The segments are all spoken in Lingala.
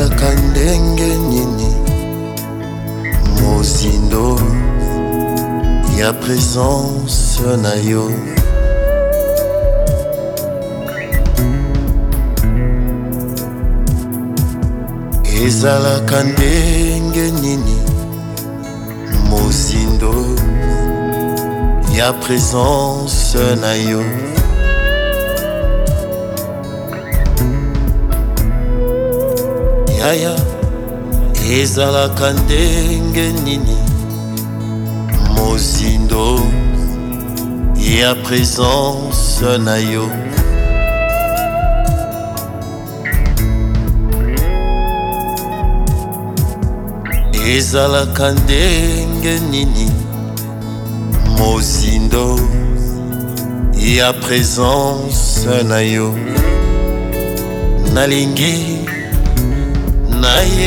ezalaka ndenge nini mosindo ya présence na yo ezalaka ndenge nini mosindo ya présence na yo yaya ezalaka ndenge nini mozindo ya présence na yo ezalaka ndenge nini mozindo ya présence na yo nalingi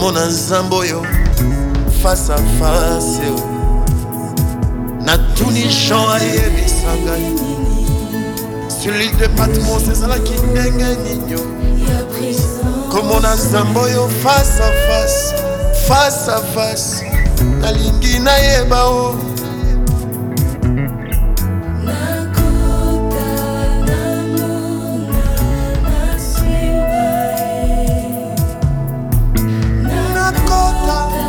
komona nzambe oyo face a face natuni jean ayebisanga sur l'île de patmos ezalaki ndenge nino komona nzambe oyo face a face face a face nalingi nayeba o oh. love.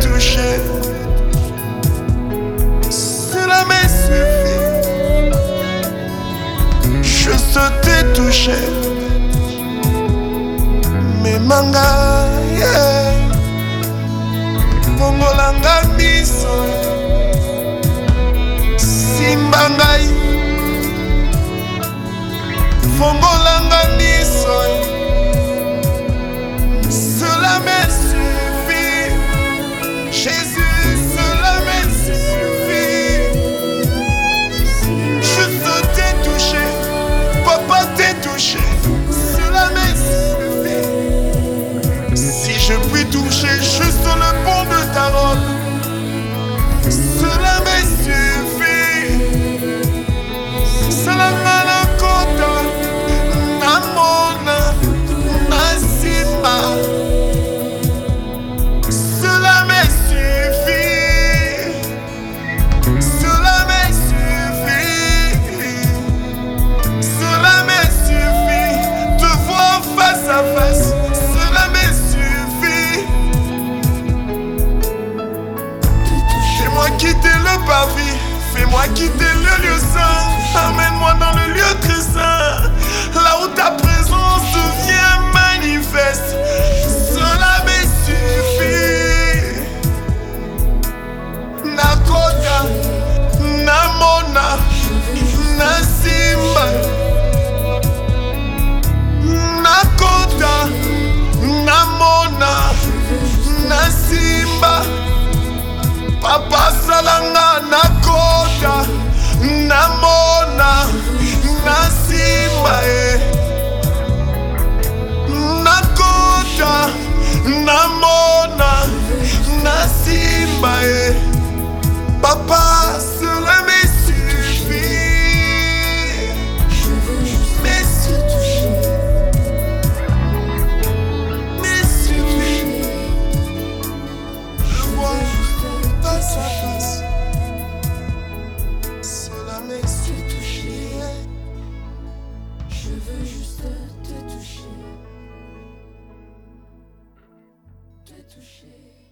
toucher. Cela me suffit. Juste te toucher. Mais manga, yeah. Pongolanga miso. Simbangai. Fongolangai. touché.